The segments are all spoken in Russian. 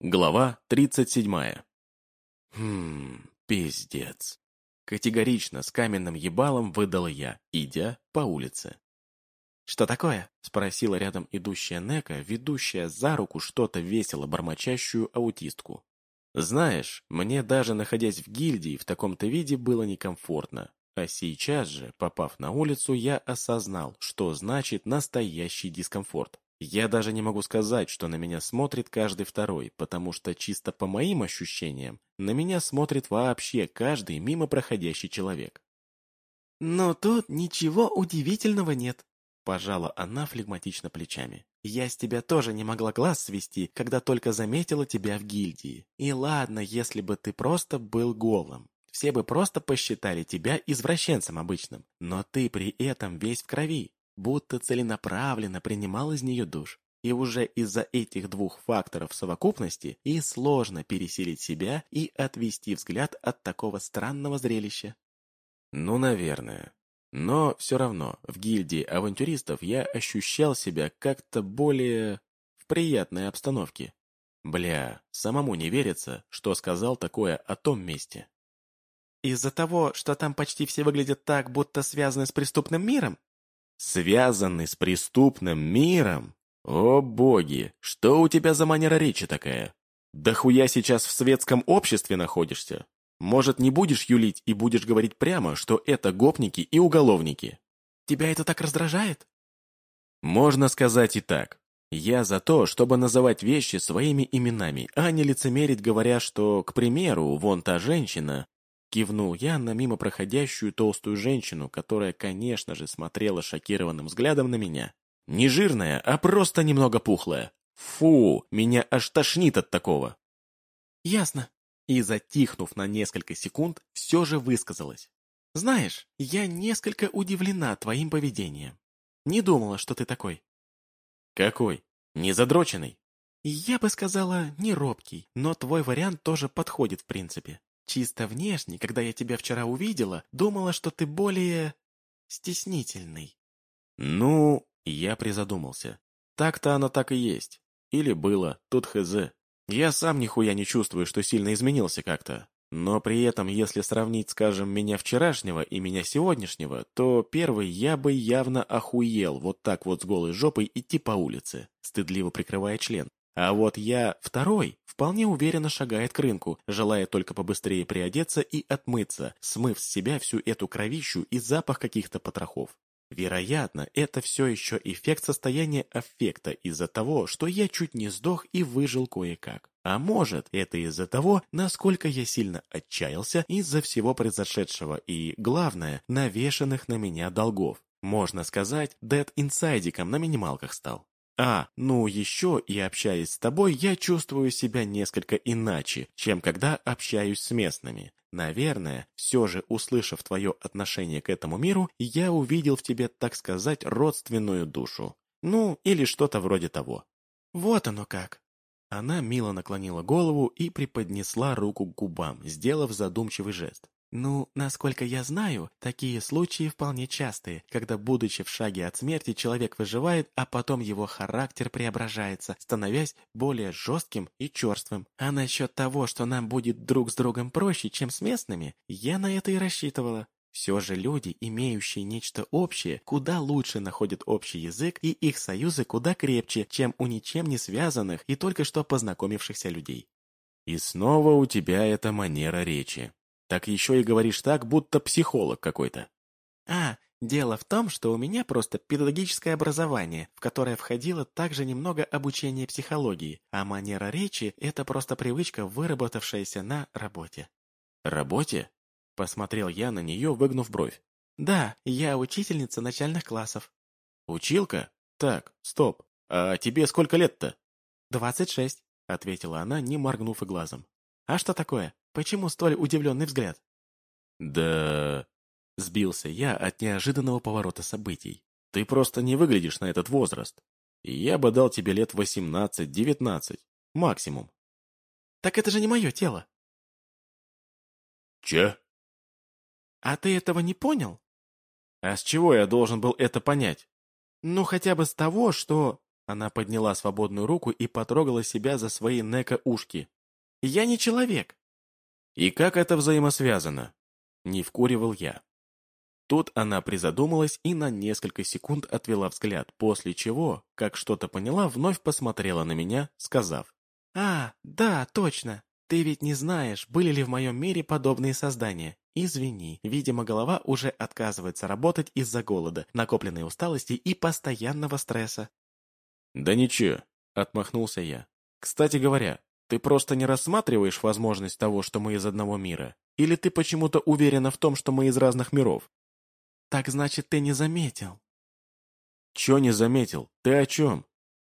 Глава 37. Хм, пиздец. Категорично с каменным ебалом выдал я, идя по улице. «Что такое?» — спросила рядом идущая Нека, ведущая за руку что-то весело бормочащую аутистку. «Знаешь, мне даже находясь в гильдии в таком-то виде было некомфортно. А сейчас же, попав на улицу, я осознал, что значит настоящий дискомфорт. Я даже не могу сказать, что на меня смотрит каждый второй, потому что чисто по моим ощущениям, на меня смотрит вообще каждый мимо проходящий человек. «Но тут ничего удивительного нет», – пожала она флегматично плечами. «Я с тебя тоже не могла глаз свести, когда только заметила тебя в гильдии. И ладно, если бы ты просто был голым. Все бы просто посчитали тебя извращенцем обычным, но ты при этом весь в крови, будто целенаправленно принимал из нее душ. И уже из-за этих двух факторов совокупности и сложно переселить себя и отвести взгляд от такого странного зрелища. Ну, наверное. Но все равно в гильдии авантюристов я ощущал себя как-то более в приятной обстановке. Бля, самому не верится, что сказал такое о том месте. Из-за того, что там почти все выглядят так, будто связаны с преступным миром? Связанный с преступным миром? О боги, что у тебя за манера речи такая? Да хуя сейчас в светском обществе находишься? Может, не будешь юлить и будешь говорить прямо, что это гопники и уголовники? Тебя это так раздражает? Можно сказать и так. Я за то, чтобы называть вещи своими именами, а не лицемерить, говоря, что, к примеру, вон та женщина, Кивнул я на мимо проходящую толстую женщину, которая, конечно же, смотрела шокированным взглядом на меня. Не жирная, а просто немного пухлая. Фу, меня аж тошнит от такого. Ясно. И, затихнув на несколько секунд, все же высказалась. Знаешь, я несколько удивлена твоим поведением. Не думала, что ты такой. Какой? Не задроченный? Я бы сказала, не робкий, но твой вариант тоже подходит в принципе. Чисто внешне, когда я тебя вчера увидела, думала, что ты более... стеснительный. Ну, я призадумался. Так-то оно так и есть. Или было, тут хз. Я сам нихуя не чувствую, что сильно изменился как-то. Но при этом, если сравнить, скажем, меня вчерашнего и меня сегодняшнего, то первый я бы явно охуел вот так вот с голой жопой идти по улице, стыдливо прикрывая член. А вот я, второй, вполне уверенно шагает к рынку, желая только побыстрее приодеться и отмыться, смыв с себя всю эту кровищу и запах каких-то потрохов. Вероятно, это все еще эффект состояния аффекта из-за того, что я чуть не сдох и выжил кое-как. А может, это из-за того, насколько я сильно отчаялся из-за всего произошедшего и, главное, навешанных на меня долгов. Можно сказать, Дэд инсайдиком на минималках стал. А, ну еще и общаясь с тобой, я чувствую себя несколько иначе, чем когда общаюсь с местными. Наверное, все же, услышав твое отношение к этому миру, я увидел в тебе, так сказать, родственную душу. Ну, или что-то вроде того. Вот оно как. Она мило наклонила голову и приподнесла руку к губам, сделав задумчивый жест. Ну, насколько я знаю, такие случаи вполне частые, когда, будучи в шаге от смерти, человек выживает, а потом его характер преображается, становясь более жестким и черствым. А насчет того, что нам будет друг с другом проще, чем с местными, я на это и рассчитывала. Все же люди, имеющие нечто общее, куда лучше находят общий язык, и их союзы куда крепче, чем у ничем не связанных и только что познакомившихся людей. И снова у тебя эта манера речи. Так еще и говоришь так, будто психолог какой-то. А, дело в том, что у меня просто педагогическое образование, в которое входило также немного обучения психологии, а манера речи – это просто привычка, выработавшаяся на работе. Работе? Посмотрел я на нее, выгнув бровь. Да, я учительница начальных классов. Училка? Так, стоп. А тебе сколько лет-то? Двадцать шесть, ответила она, не моргнув и глазом. А что такое? Почему столь удивленный взгляд? Да... Сбился я от неожиданного поворота событий. Ты просто не выглядишь на этот возраст. Я бы дал тебе лет восемнадцать-девятнадцать. Максимум. Так это же не мое тело. Че? А ты этого не понял? А с чего я должен был это понять? Ну, хотя бы с того, что... Она подняла свободную руку и потрогала себя за свои неко-ушки. «Я не человек!» «И как это взаимосвязано?» Не вкуривал я. Тут она призадумалась и на несколько секунд отвела взгляд, после чего, как что-то поняла, вновь посмотрела на меня, сказав. «А, да, точно. Ты ведь не знаешь, были ли в моем мире подобные создания. Извини, видимо, голова уже отказывается работать из-за голода, накопленной усталости и постоянного стресса. «Да ничего», — отмахнулся я. «Кстати говоря, ты просто не рассматриваешь возможность того, что мы из одного мира? Или ты почему-то уверена в том, что мы из разных миров?» «Так значит, ты не заметил?» «Чё не заметил? Ты о чем?»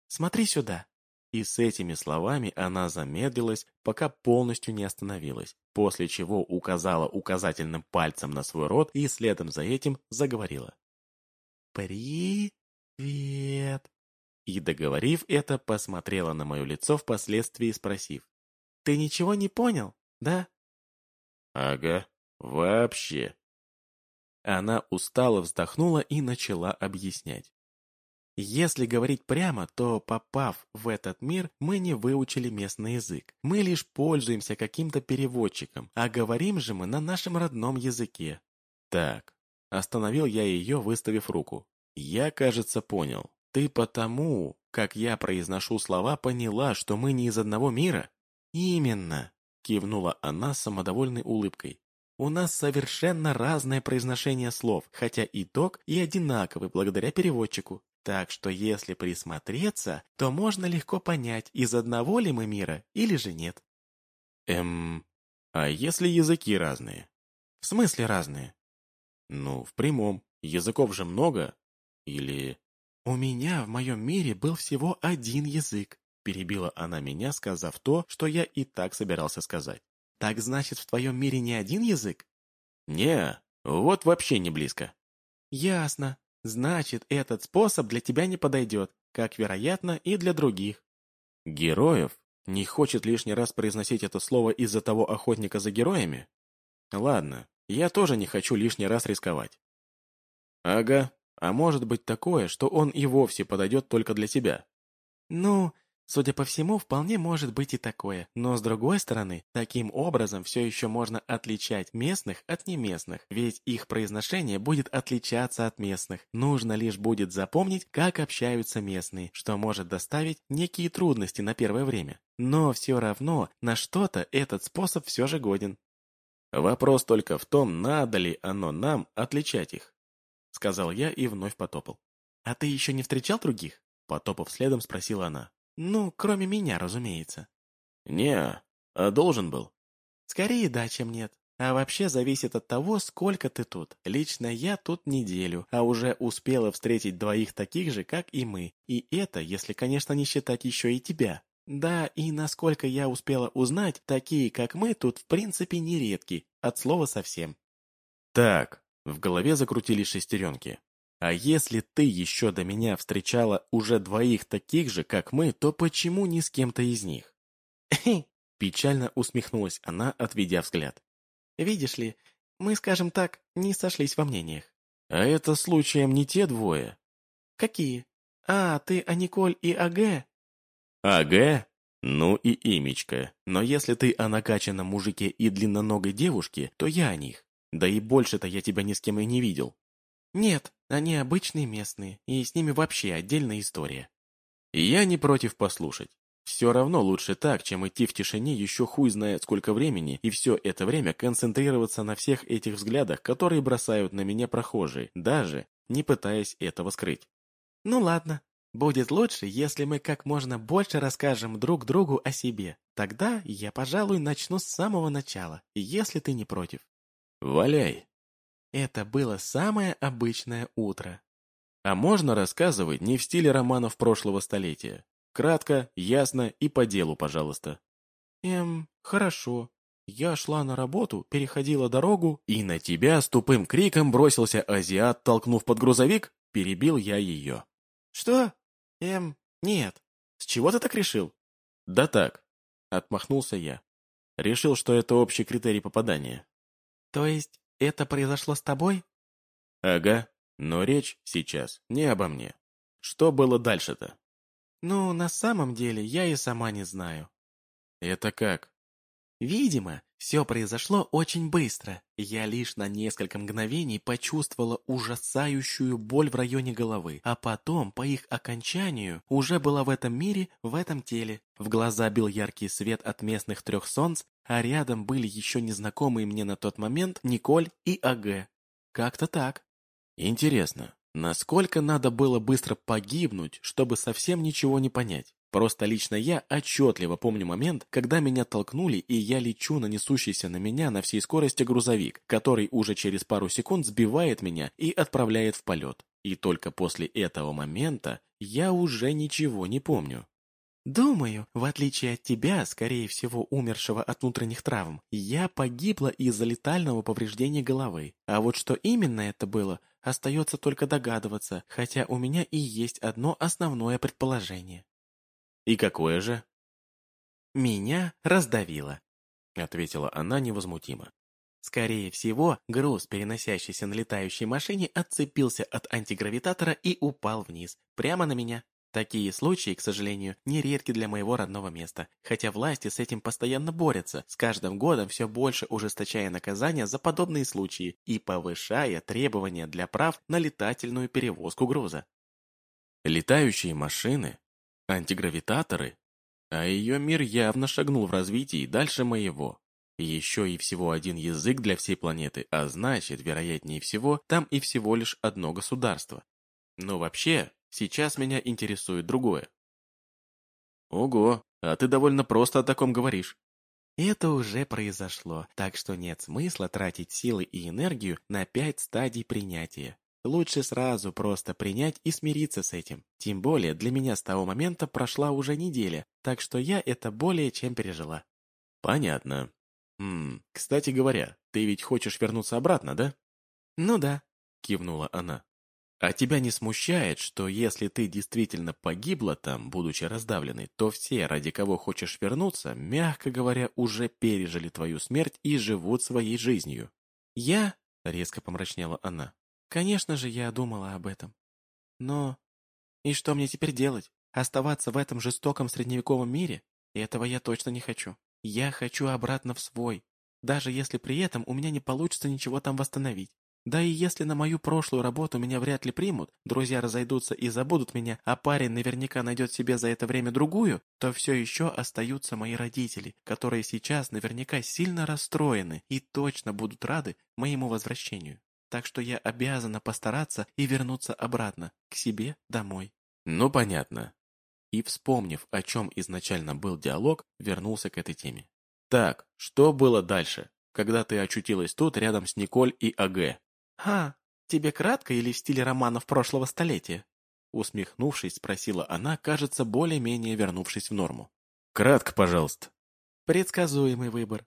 «Смотри сюда». И с этими словами она замедлилась, пока полностью не остановилась, после чего указала указательным пальцем на свой рот и следом за этим заговорила. «Привет!» И, договорив это, посмотрела на мое лицо впоследствии, спросив. «Ты ничего не понял, да?» «Ага, вообще». Она устало вздохнула и начала объяснять. Если говорить прямо, то, попав в этот мир, мы не выучили местный язык. Мы лишь пользуемся каким-то переводчиком, а говорим же мы на нашем родном языке. Так, остановил я ее, выставив руку. Я, кажется, понял. Ты потому, как я произношу слова, поняла, что мы не из одного мира? Именно, кивнула она самодовольной улыбкой. У нас совершенно разное произношение слов, хотя итог и одинаковый благодаря переводчику. Так что если присмотреться, то можно легко понять, из одного ли мы мира или же нет. Эм, а если языки разные? В смысле разные? Ну, в прямом. Языков же много. Или... «У меня в моем мире был всего один язык», перебила она меня, сказав то, что я и так собирался сказать. «Так значит, в твоем мире не один язык?» «Не, вот вообще не близко». «Ясно. Значит, этот способ для тебя не подойдет, как, вероятно, и для других». «Героев? Не хочет лишний раз произносить это слово из-за того охотника за героями? Ладно, я тоже не хочу лишний раз рисковать». «Ага, а может быть такое, что он и вовсе подойдет только для тебя? Ну, судя по всему, вполне может быть и такое. Но с другой стороны, таким образом все еще можно отличать местных от неместных, ведь их произношение будет отличаться от местных. Нужно лишь будет запомнить, как общаются местные, что может доставить некие трудности на первое время. Но все равно на что-то этот способ все же годен. Вопрос только в том, надо ли оно нам отличать их сказал я и вновь потопал. «А ты еще не встречал других?» Потопав следом, спросила она. «Ну, кроме меня, разумеется». «Не, а должен был». «Скорее да, чем нет. А вообще зависит от того, сколько ты тут. Лично я тут неделю, а уже успела встретить двоих таких же, как и мы. И это, если, конечно, не считать еще и тебя. Да, и насколько я успела узнать, такие, как мы, тут в принципе нередки, от слова совсем. Так, в голове закрутились шестеренки. А если ты еще до меня встречала уже двоих таких же, как мы, то почему ни с кем-то из них? Печально усмехнулась она, отведя взгляд. Видишь ли, мы, скажем так, не сошлись во мнениях. А это случаем не те двое? Какие? А, ты о Николь и АГ? АГ? Ну и имечко. Но если ты о накачанном мужике и длинноногой девушке, то я о них. Да и больше-то я тебя ни с кем и не видел. Нет, они обычные местные, и с ними вообще отдельная история. Я не против послушать. Все равно лучше так, чем идти в тишине еще хуй знает сколько времени и все это время концентрироваться на всех этих взглядах, которые бросают на меня прохожие, даже не пытаясь этого скрыть. Ну ладно, будет лучше, если мы как можно больше расскажем друг другу о себе. Тогда я, пожалуй, начну с самого начала, если ты не против. «Валяй!» Это было самое обычное утро. А можно рассказывать не в стиле романов прошлого столетия? Кратко, ясно и по делу, пожалуйста. Эм, хорошо. Я шла на работу, переходила дорогу, и на тебя с тупым криком бросился азиат, толкнув под грузовик, перебил я ее. Что? Эм, нет. С чего ты так решил? Да так, отмахнулся я. Решил, что это общий критерий попадания. То есть это произошло с тобой? Ага, но речь сейчас не обо мне. Что было дальше-то? Ну, на самом деле, я и сама не знаю. Это как? Видимо, все произошло очень быстро. Я лишь на несколько мгновений почувствовала ужасающую боль в районе головы, а потом, по их окончанию, уже была в этом мире, в этом теле. В глаза бил яркий свет от местных трех солнц, а рядом были еще незнакомые мне на тот момент Николь и АГ. Как-то так. Интересно, насколько надо было быстро погибнуть, чтобы совсем ничего не понять? Просто лично я отчетливо помню момент, когда меня толкнули, и я лечу на несущийся на меня на всей скорости грузовик, который уже через пару секунд сбивает меня и отправляет в полет. И только после этого момента я уже ничего не помню. Думаю, в отличие от тебя, скорее всего, умершего от внутренних травм, я погибла из-за летального повреждения головы. А вот что именно это было, остается только догадываться, хотя у меня и есть одно основное предположение. «И какое же?» «Меня раздавило», — ответила она невозмутимо. Скорее всего, груз, переносящийся на летающей машине, отцепился от антигравитатора и упал вниз, прямо на меня. Такие случаи, к сожалению, нередки для моего родного места, хотя власти с этим постоянно борются, с каждым годом все больше ужесточая наказания за подобные случаи и повышая требования для прав на летательную перевозку груза. Летающие машины антигравитаторы, а ее мир явно шагнул в развитии дальше моего. Еще и всего один язык для всей планеты, а значит, вероятнее всего, там и всего лишь одно государство. Но вообще, сейчас меня интересует другое. Ого, а ты довольно просто о таком говоришь. Это уже произошло, так что нет смысла тратить силы и энергию на пять стадий принятия. Лучше сразу просто принять и смириться с этим. Тем более для меня с того момента прошла уже неделя, так что я это более чем пережила. Понятно. Хм, кстати говоря, ты ведь хочешь вернуться обратно, да? Ну да, кивнула она. А тебя не смущает, что если ты действительно погибла там, будучи раздавленной, то все, ради кого хочешь вернуться, мягко говоря, уже пережили твою смерть и живут своей жизнью? Я, резко помрачнела она, Конечно же, я думала об этом. Но... И что мне теперь делать? Оставаться в этом жестоком средневековом мире? Этого я точно не хочу. Я хочу обратно в свой, даже если при этом у меня не получится ничего там восстановить. Да и если на мою прошлую работу меня вряд ли примут, друзья разойдутся и забудут меня, а парень наверняка найдет себе за это время другую, то все еще остаются мои родители, которые сейчас наверняка сильно расстроены и точно будут рады моему возвращению так что я обязана постараться и вернуться обратно, к себе, домой». «Ну, понятно». И, вспомнив, о чем изначально был диалог, вернулся к этой теме. «Так, что было дальше, когда ты очутилась тут рядом с Николь и АГ?» «А, тебе кратко или в стиле романов прошлого столетия?» Усмехнувшись, спросила она, кажется, более-менее вернувшись в норму. «Кратко, пожалуйста». «Предсказуемый выбор».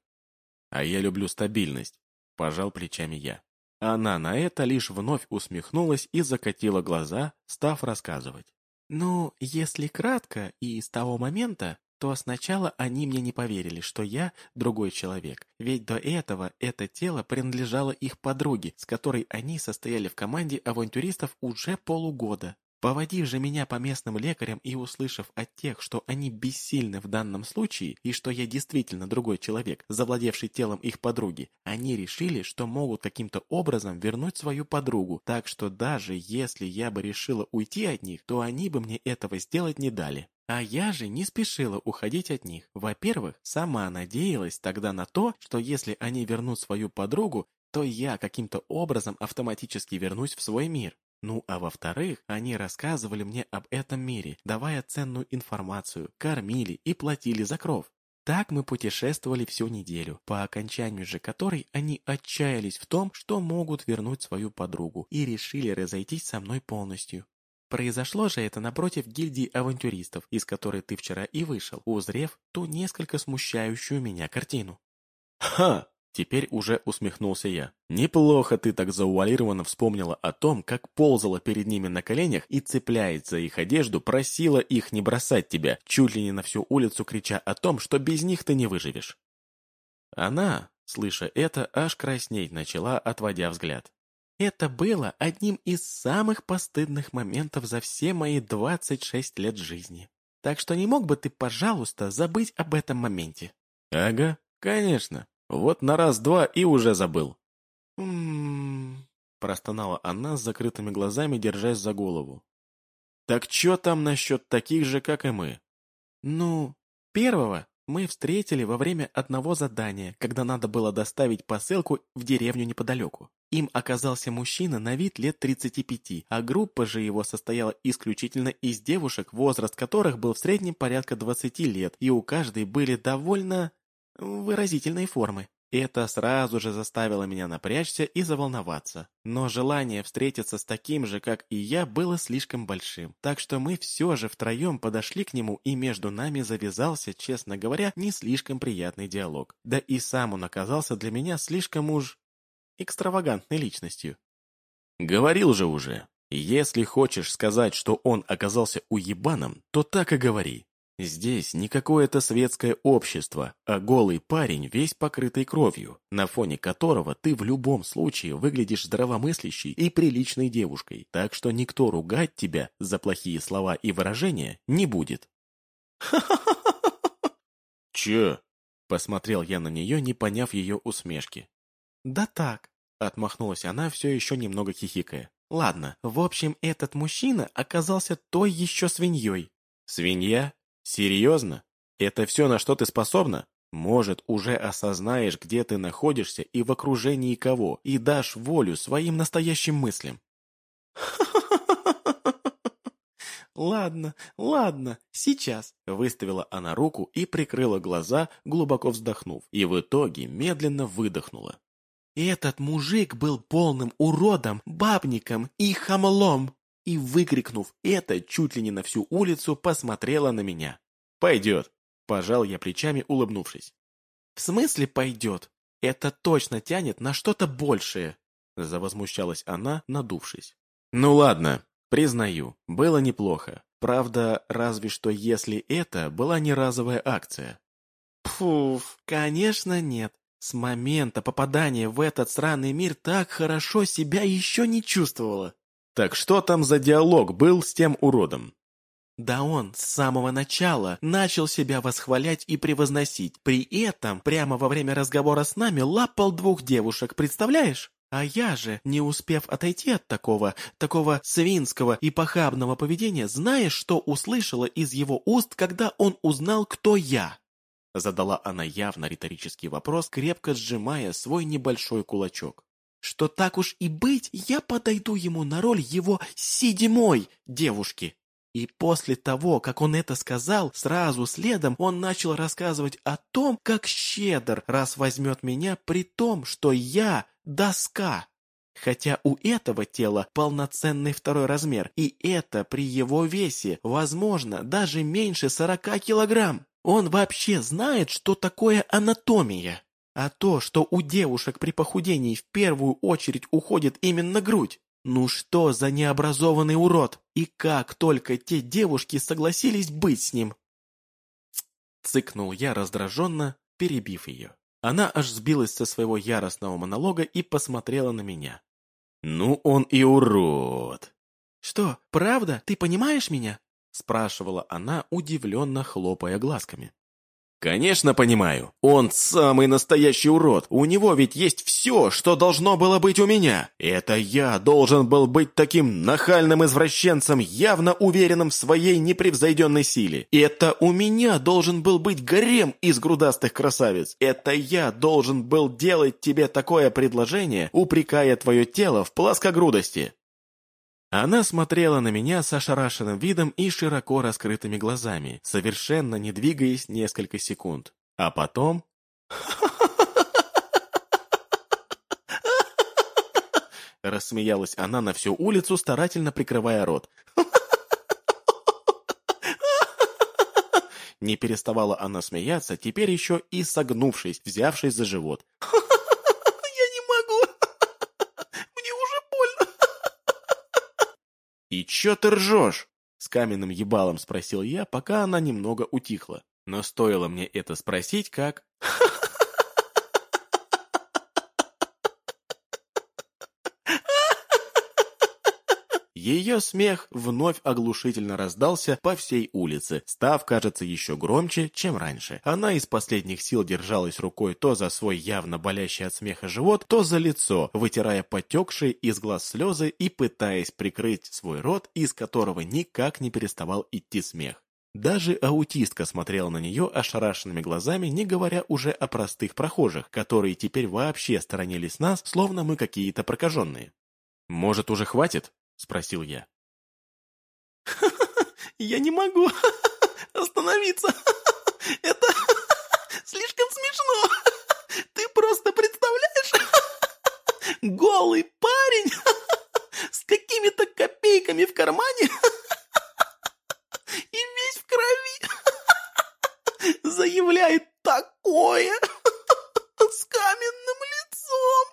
«А я люблю стабильность», – пожал плечами я. Она на это лишь вновь усмехнулась и закатила глаза, став рассказывать. «Ну, если кратко и с того момента, то сначала они мне не поверили, что я другой человек, ведь до этого это тело принадлежало их подруге, с которой они состояли в команде авантюристов уже полугода. Поводив же меня по местным лекарям и услышав от тех, что они бессильны в данном случае и что я действительно другой человек, завладевший телом их подруги, они решили, что могут каким-то образом вернуть свою подругу, так что даже если я бы решила уйти от них, то они бы мне этого сделать не дали. А я же не спешила уходить от них. Во-первых, сама надеялась тогда на то, что если они вернут свою подругу, то я каким-то образом автоматически вернусь в свой мир. Ну а во-вторых, они рассказывали мне об этом мире, давая ценную информацию, кормили и платили за кров. Так мы путешествовали всю неделю, по окончанию же которой они отчаялись в том, что могут вернуть свою подругу, и решили разойтись со мной полностью. Произошло же это напротив гильдии авантюристов, из которой ты вчера и вышел, узрев ту несколько смущающую меня картину. «Ха!» Теперь уже усмехнулся я. Неплохо ты так зауалированно вспомнила о том, как ползала перед ними на коленях и, цепляясь за их одежду, просила их не бросать тебя, чуть ли не на всю улицу крича о том, что без них ты не выживешь. Она, слыша это, аж краснеть начала, отводя взгляд. Это было одним из самых постыдных моментов за все мои 26 лет жизни. Так что не мог бы ты, пожалуйста, забыть об этом моменте? Ага, конечно. Вот на раз-два и уже забыл. Ммм... Простонала она с закрытыми глазами, держась за голову. Так что там насчет таких же, как и мы? Ну, первого мы встретили во время одного задания, когда надо было доставить посылку в деревню неподалеку. Им оказался мужчина на вид лет 35, а группа же его состояла исключительно из девушек, возраст которых был в среднем порядка 20 лет, и у каждой были довольно выразительные формы. Это сразу же заставило меня напрячься и заволноваться. Но желание встретиться с таким же, как и я, было слишком большим. Так что мы все же втроем подошли к нему, и между нами завязался, честно говоря, не слишком приятный диалог. Да и сам он оказался для меня слишком уж экстравагантной личностью. Говорил же уже, если хочешь сказать, что он оказался уебаном, то так и говори. Здесь не какое-то светское общество, а голый парень, весь покрытый кровью, на фоне которого ты в любом случае выглядишь здравомыслящей и приличной девушкой, так что никто ругать тебя за плохие слова и выражения не будет. «Че?» — посмотрел я на нее, не поняв ее усмешки. «Да так», — отмахнулась она, все еще немного хихикая. «Ладно, в общем, этот мужчина оказался той еще свиньей». «Свинья? Серьезно? Это все, на что ты способна? Может, уже осознаешь, где ты находишься и в окружении кого, и дашь волю своим настоящим мыслям. «Ладно, ладно, сейчас», — выставила она руку и прикрыла глаза, глубоко вздохнув, и в итоге медленно выдохнула. «Этот мужик был полным уродом, бабником и хамлом!» И, выкрикнув это, чуть ли не на всю улицу посмотрела на меня. «Пойдет», – пожал я плечами, улыбнувшись. «В смысле пойдет? Это точно тянет на что-то большее», – завозмущалась она, надувшись. «Ну ладно, признаю, было неплохо. Правда, разве что если это была не разовая акция». «Пфуф, конечно нет. С момента попадания в этот сраный мир так хорошо себя еще не чувствовала. Так что там за диалог был с тем уродом? Да он с самого начала начал себя восхвалять и превозносить. При этом прямо во время разговора с нами лапал двух девушек, представляешь? А я же, не успев отойти от такого, такого свинского и похабного поведения, знаешь, что услышала из его уст, когда он узнал, кто я? Задала она явно риторический вопрос, крепко сжимая свой небольшой кулачок что так уж и быть, я подойду ему на роль его седьмой девушки. И после того, как он это сказал, сразу следом он начал рассказывать о том, как щедр раз возьмет меня, при том, что я доска. Хотя у этого тела полноценный второй размер, и это при его весе, возможно, даже меньше сорока килограмм. Он вообще знает, что такое анатомия. А то, что у девушек при похудении в первую очередь уходит именно грудь, ну что за необразованный урод? И как только те девушки согласились быть с ним? Цыкнул я раздраженно, перебив ее. Она аж сбилась со своего яростного монолога и посмотрела на меня. «Ну он и урод!» «Что, правда? Ты понимаешь меня?» Спрашивала она, удивленно хлопая глазками. Конечно, понимаю. Он самый настоящий урод. У него ведь есть все, что должно было быть у меня. Это я должен был быть таким нахальным извращенцем, явно уверенным в своей непревзойденной силе. Это у меня должен был быть гарем из грудастых красавиц. Это я должен был делать тебе такое предложение, упрекая твое тело в плоскогрудости. Она смотрела на меня с ошарашенным видом и широко раскрытыми глазами, совершенно не двигаясь несколько секунд. А потом... Рассмеялась она на всю улицу, старательно прикрывая рот. Не переставала она смеяться, теперь еще и согнувшись, взявшись за живот. «И чё ты ржёшь?» — с каменным ебалом спросил я, пока она немного утихла. Но стоило мне это спросить, как... Ее смех вновь оглушительно раздался по всей улице, став, кажется, еще громче, чем раньше. Она из последних сил держалась рукой то за свой явно болящий от смеха живот, то за лицо, вытирая потекшие из глаз слезы и пытаясь прикрыть свой рот, из которого никак не переставал идти смех. Даже аутистка смотрела на нее ошарашенными глазами, не говоря уже о простых прохожих, которые теперь вообще сторонились нас, словно мы какие-то прокаженные. «Может, уже хватит?» — спросил я. «Я не могу остановиться. Это слишком смешно. Ты просто представляешь? Голый парень с какими-то копейками в кармане и весь в крови заявляет такое с каменным лицом.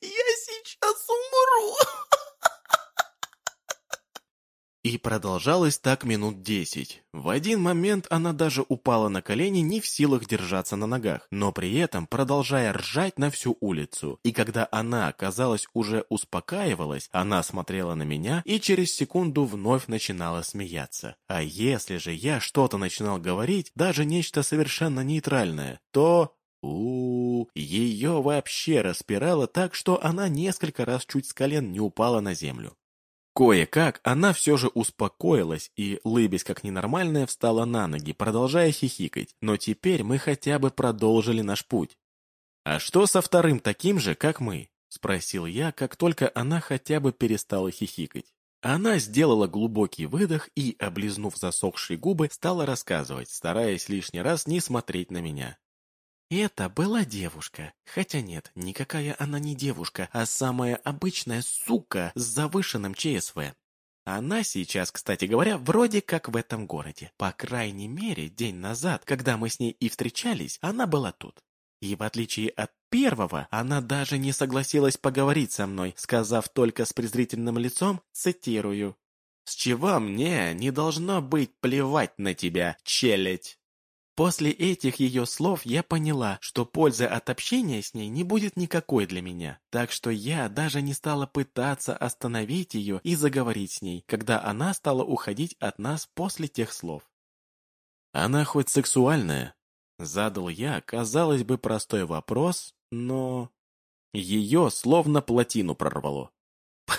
Я сейчас умру. И продолжалось так минут десять. В один момент она даже упала на колени, не в силах держаться на ногах, но при этом продолжая ржать на всю улицу. И когда она, казалось, уже успокаивалась, она смотрела на меня и через секунду вновь начинала смеяться. А если же я что-то начинал говорить, даже нечто совершенно нейтральное, то... у, -у, -у ее вообще распирало так, что она несколько раз чуть с колен не упала на землю. Кое-как она все же успокоилась и, лыбясь как ненормальная, встала на ноги, продолжая хихикать, но теперь мы хотя бы продолжили наш путь. «А что со вторым таким же, как мы?» — спросил я, как только она хотя бы перестала хихикать. Она сделала глубокий выдох и, облизнув засохшие губы, стала рассказывать, стараясь лишний раз не смотреть на меня. Это была девушка. Хотя нет, никакая она не девушка, а самая обычная сука с завышенным ЧСВ. Она сейчас, кстати говоря, вроде как в этом городе. По крайней мере, день назад, когда мы с ней и встречались, она была тут. И в отличие от первого, она даже не согласилась поговорить со мной, сказав только с презрительным лицом, цитирую, «С чего мне не должно быть плевать на тебя, челядь?» После этих ее слов я поняла, что пользы от общения с ней не будет никакой для меня, так что я даже не стала пытаться остановить ее и заговорить с ней, когда она стала уходить от нас после тех слов. «Она хоть сексуальная?» Задал я, казалось бы, простой вопрос, но... Ее словно плотину прорвало.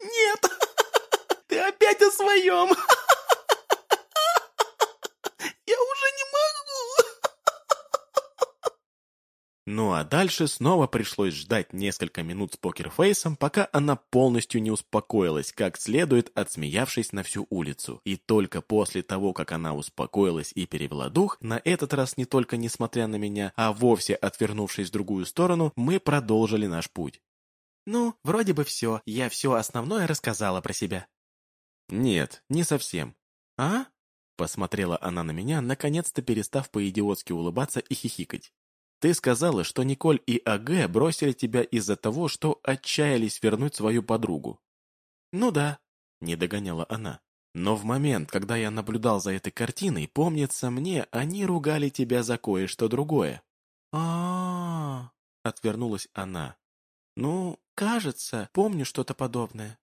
«Нет! Ты опять о своем!» Ну а дальше снова пришлось ждать несколько минут с покерфейсом, пока она полностью не успокоилась, как следует, отсмеявшись на всю улицу. И только после того, как она успокоилась и перевела дух, на этот раз не только несмотря на меня, а вовсе отвернувшись в другую сторону, мы продолжили наш путь. «Ну, вроде бы все. Я все основное рассказала про себя». «Нет, не совсем». «А?» Посмотрела она на меня, наконец-то перестав по-идиотски улыбаться и хихикать. Ты сказала, что Николь и АГ бросили тебя из-за того, что отчаялись вернуть свою подругу. Ну да, не догоняла она. Но в момент, когда я наблюдал за этой картиной, помнится мне, они ругали тебя за кое-что другое. а, -а, -а отвернулась она. Ну, кажется, помню что-то подобное.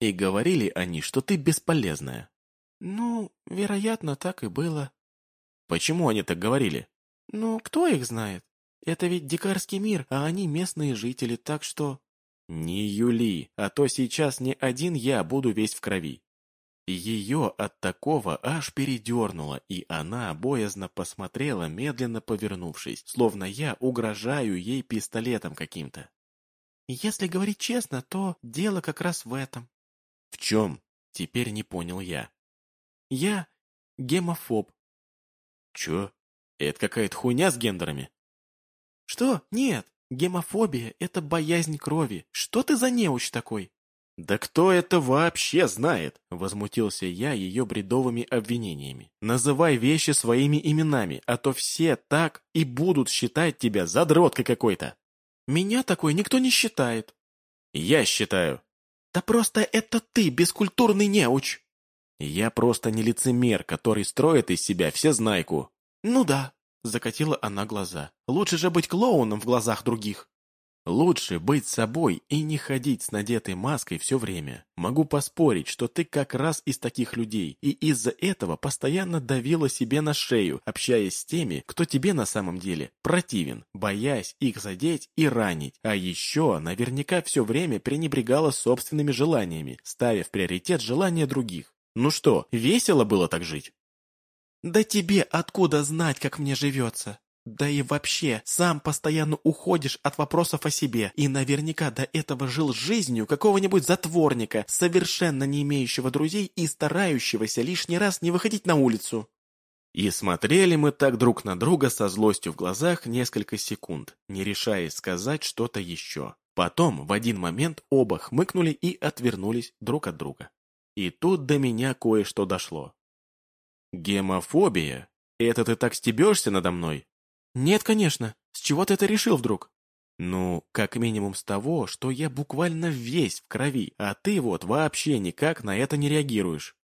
И говорили они, что ты бесполезная. Ну, вероятно, так и было. Почему они так говорили? Ну, кто их знает? Это ведь дикарский мир, а они местные жители, так что... Не Юли, а то сейчас не один я буду весь в крови. Ее от такого аж передернуло, и она боязно посмотрела, медленно повернувшись, словно я угрожаю ей пистолетом каким-то. Если говорить честно, то дело как раз в этом. В чем? Теперь не понял я. Я гемофоб. Че? Это какая-то хуйня с гендерами. Что? Нет. Гемофобия – это боязнь крови. Что ты за неуч такой? «Да кто это вообще знает?» – возмутился я ее бредовыми обвинениями. «Называй вещи своими именами, а то все так и будут считать тебя задроткой какой-то». «Меня такой никто не считает». «Я считаю». «Да просто это ты, бескультурный неуч». «Я просто не лицемер, который строит из себя всезнайку». «Ну да», — закатила она глаза. «Лучше же быть клоуном в глазах других». Лучше быть собой и не ходить с надетой маской все время. Могу поспорить, что ты как раз из таких людей, и из-за этого постоянно давила себе на шею, общаясь с теми, кто тебе на самом деле противен, боясь их задеть и ранить. А еще наверняка все время пренебрегала собственными желаниями, ставя в приоритет желания других. Ну что, весело было так жить? Да тебе откуда знать, как мне живется? Да и вообще, сам постоянно уходишь от вопросов о себе, и наверняка до этого жил жизнью какого-нибудь затворника, совершенно не имеющего друзей и старающегося лишний раз не выходить на улицу. И смотрели мы так друг на друга со злостью в глазах несколько секунд, не решаясь сказать что-то еще. Потом в один момент оба хмыкнули и отвернулись друг от друга. И тут до меня кое-что дошло. «Гемофобия? Это ты так стебешься надо мной?» «Нет, конечно. С чего ты это решил вдруг?» «Ну, как минимум с того, что я буквально весь в крови, а ты вот вообще никак на это не реагируешь».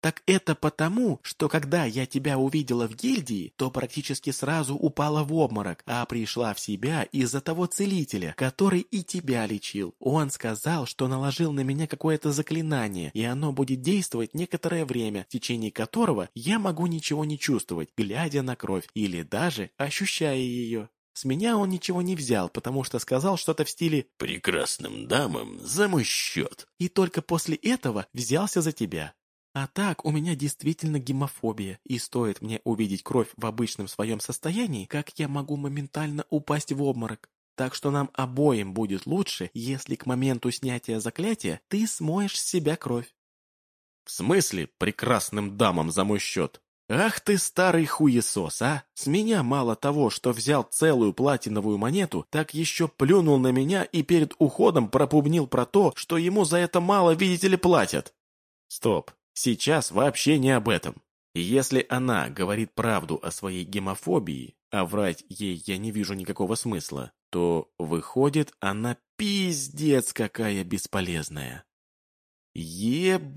Так это потому, что когда я тебя увидела в гильдии, то практически сразу упала в обморок, а пришла в себя из-за того целителя, который и тебя лечил. Он сказал, что наложил на меня какое-то заклинание, и оно будет действовать некоторое время, в течение которого я могу ничего не чувствовать, глядя на кровь, или даже ощущая ее. С меня он ничего не взял, потому что сказал что-то в стиле «прекрасным дамам за мой счет». И только после этого взялся за тебя. А так, у меня действительно гемофобия, и стоит мне увидеть кровь в обычном своем состоянии, как я могу моментально упасть в обморок. Так что нам обоим будет лучше, если к моменту снятия заклятия ты смоешь с себя кровь. В смысле прекрасным дамам за мой счет? Ах ты старый хуесос, а! С меня мало того, что взял целую платиновую монету, так еще плюнул на меня и перед уходом пропубнил про то, что ему за это мало, видите ли, платят. Стоп, Сейчас вообще не об этом. Если она говорит правду о своей гемофобии, а врать ей я не вижу никакого смысла, то, выходит, она пиздец какая бесполезная. Ебать!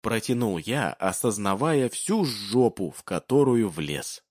Протянул я, осознавая всю жопу, в которую влез.